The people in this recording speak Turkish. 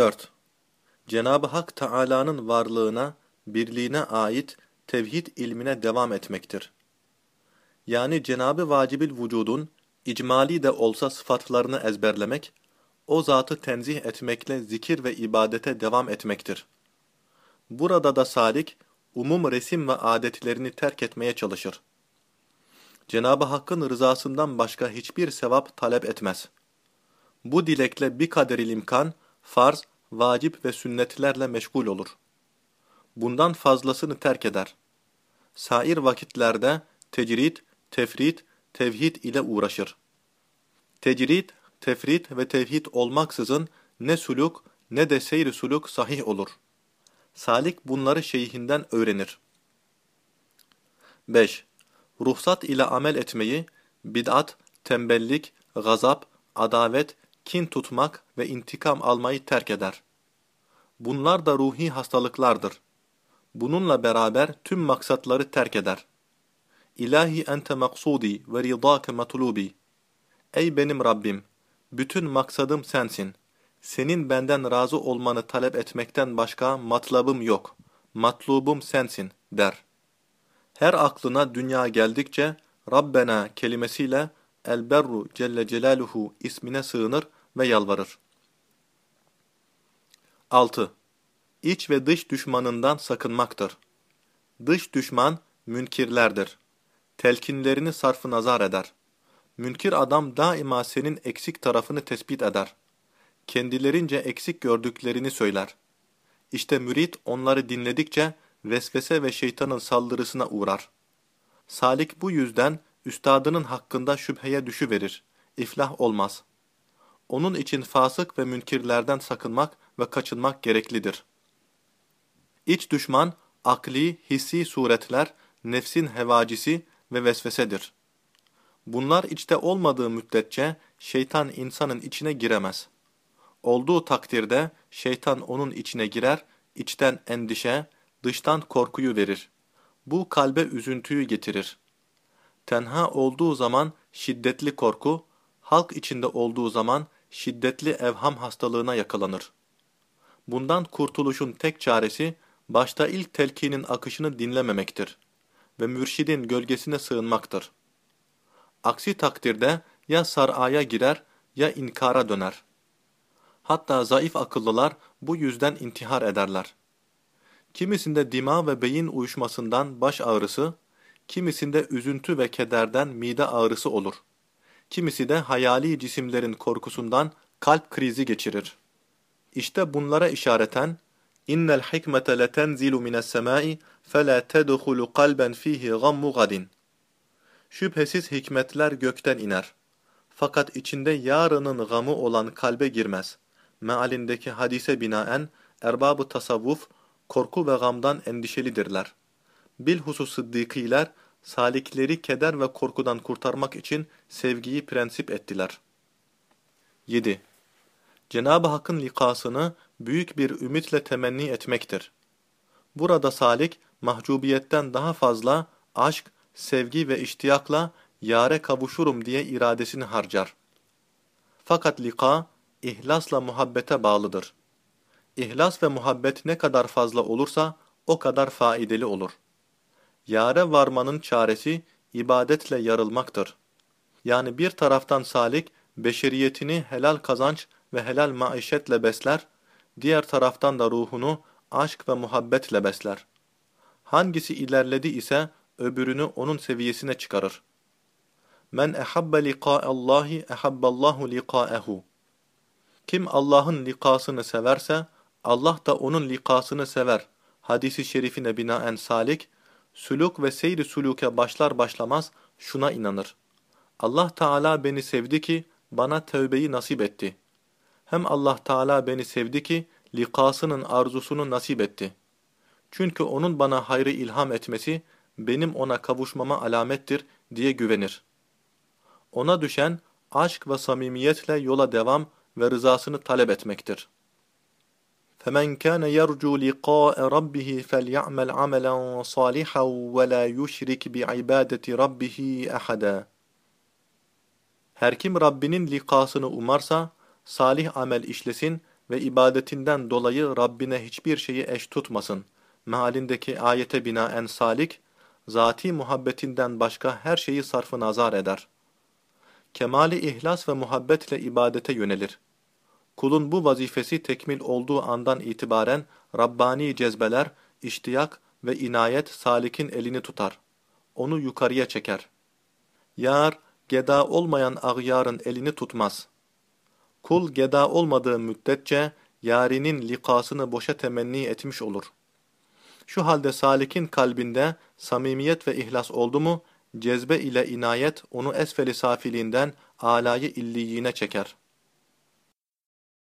4. Cenab-ı Hak Teâlâ'nın varlığına, birliğine ait tevhid ilmine devam etmektir. Yani Cenab-ı Vacibil Vücudun, icmali de olsa sıfatlarını ezberlemek, o zatı tenzih etmekle zikir ve ibadete devam etmektir. Burada da salik, umum resim ve adetlerini terk etmeye çalışır. Cenab-ı Hakk'ın rızasından başka hiçbir sevap talep etmez. Bu dilekle bir kaderil imkan, farz, vacip ve sünnetlerle meşgul olur. Bundan fazlasını terk eder. Sair vakitlerde tecrid, tefrit, tevhid ile uğraşır. Tecrid, tefrit ve tevhid olmaksızın ne suluk ne de seyri suluk sahih olur. Salik bunları şeyhinden öğrenir. 5. Ruhsat ile amel etmeyi, bid'at, tembellik, gazap, adavet, kin tutmak ve intikam almayı terk eder. Bunlar da ruhi hastalıklardır. Bununla beraber tüm maksatları terk eder. İlahi ente maksudi ve ridâke matlubi. Ey benim Rabbim! Bütün maksadım sensin. Senin benden razı olmanı talep etmekten başka matlabım yok. Matlubum sensin, der. Her aklına dünya geldikçe Rabbena kelimesiyle El-Berru Celle Celaluhu ismine sığınır ve yalvarır. 6. İç ve dış düşmanından sakınmaktır. Dış düşman münkirlerdir. Telkinlerini sarfı nazar eder. Münkir adam daima senin eksik tarafını tespit eder. Kendilerince eksik gördüklerini söyler. İşte mürit onları dinledikçe vesvese ve şeytanın saldırısına uğrar. Salik bu yüzden üstadının hakkında şüpheye düşüverir. İflah olmaz. Onun için fasık ve münkirlerden sakınmak ve kaçınmak gereklidir. İç düşman, akli, hissi suretler, nefsin hevacisi ve vesvesedir. Bunlar içte olmadığı müddetçe şeytan insanın içine giremez. Olduğu takdirde şeytan onun içine girer, içten endişe, dıştan korkuyu verir. Bu kalbe üzüntüyü getirir. Tenha olduğu zaman şiddetli korku, halk içinde olduğu zaman şiddetli evham hastalığına yakalanır. Bundan kurtuluşun tek çaresi, başta ilk telkinin akışını dinlememektir ve mürşidin gölgesine sığınmaktır. Aksi takdirde ya saraya girer ya inkara döner. Hatta zayıf akıllılar bu yüzden intihar ederler. Kimisinde dima ve beyin uyuşmasından baş ağrısı, kimisinde üzüntü ve kederden mide ağrısı olur. Kimisi de hayali cisimlerin korkusundan kalp krizi geçirir. İşte bunlara işareten innel hikmete letenzilu mines semai fela tedhulu kalben fihi gammu gadin. Şüphesiz hikmetler gökten iner. Fakat içinde yarının gamı olan kalbe girmez. Mealindeki hadise binaen erbab-ı tasavvuf korku ve gamdan endişelidirler. Bilhusus sıddıkiler salikleri keder ve korkudan kurtarmak için sevgiyi prensip ettiler. 7. Cenab-ı Hakk'ın likasını büyük bir ümitle temenni etmektir. Burada salik, mahcubiyetten daha fazla aşk, sevgi ve iştiyakla yare kavuşurum diye iradesini harcar. Fakat lika, ihlasla muhabbete bağlıdır. İhlas ve muhabbet ne kadar fazla olursa o kadar faydalı olur. Yare varmanın çaresi ibadetle yarılmaktır. Yani bir taraftan salik, beşeriyetini helal kazanç ve helal maişetle besler, diğer taraftan da ruhunu aşk ve muhabbetle besler. Hangisi ilerledi ise öbürünü onun seviyesine çıkarır. Men ehabbe liqa'allahi ehabballahu liqa'ehu. Kim Allah'ın likasını severse, Allah da onun likasını sever. Hadisi şerifine binaen salik, sülük ve seyri sülüke başlar başlamaz şuna inanır. Allah Teala beni sevdi ki bana tövbeyi nasip etti. Hem Allah Teala beni sevdi ki likasının arzusunu nasip etti. Çünkü onun bana hayrı ilham etmesi benim ona kavuşmama alamettir diye güvenir. Ona düşen aşk ve samimiyetle yola devam ve rızasını talep etmektir. فَمَنْ كَانَ يَرْجُوا لِقَاءَ رَبِّهِ فَلْيَعْمَلْ عَمَلًا صَالِحًا وَلَا يُشْرِكْ بِعِبَادَةِ رَبِّهِ أَحَدًا Her kim Rabbinin likasını umarsa, salih amel işlesin ve ibadetinden dolayı Rabbine hiçbir şeyi eş tutmasın. Mealindeki ayete binaen salik, zati muhabbetinden başka her şeyi sarfı nazar eder. Kemali ihlas ve muhabbetle ibadete yönelir. Kulun bu vazifesi tekmil olduğu andan itibaren Rabbani cezbeler, iştiyak ve inayet salikin elini tutar. Onu yukarıya çeker. Yar, geda olmayan ağyarın elini tutmaz. Kul geda olmadığı müddetçe yarinin likasını boşa temenni etmiş olur. Şu halde salikin kalbinde samimiyet ve ihlas oldu mu, cezbe ile inayet onu esfeli safiliğinden alayı illiyine çeker.